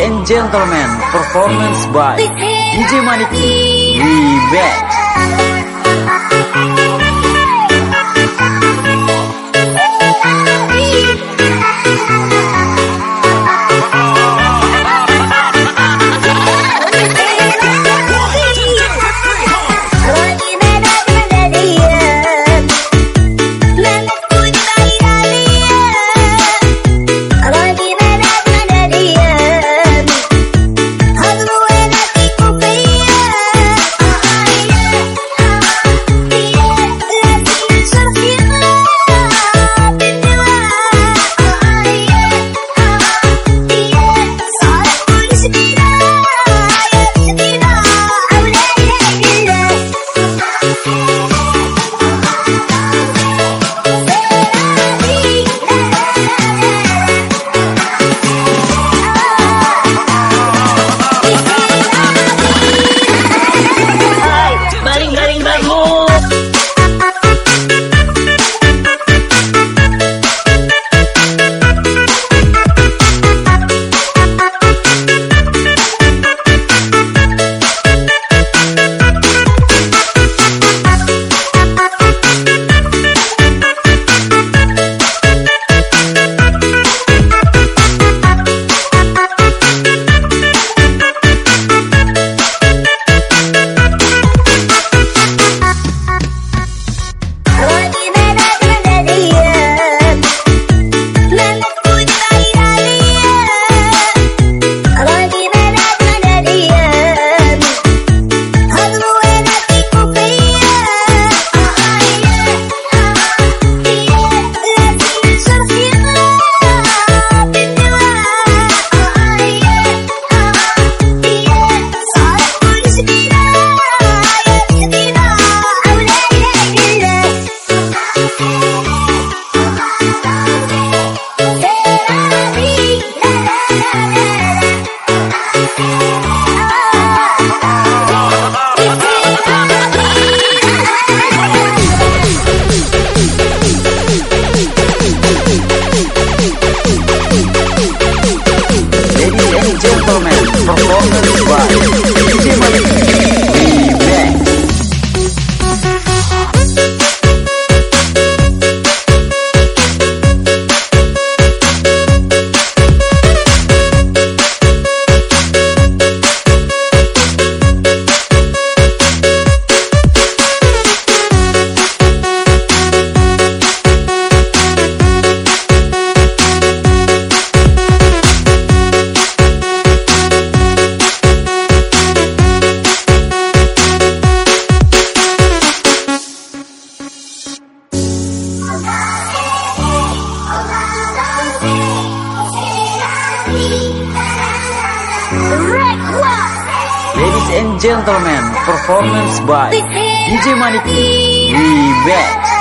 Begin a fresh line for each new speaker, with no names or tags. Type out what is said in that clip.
and gentlemen, performance by DJ Maniki. We back. And gentlemen, performance by DJ Maniki. We back.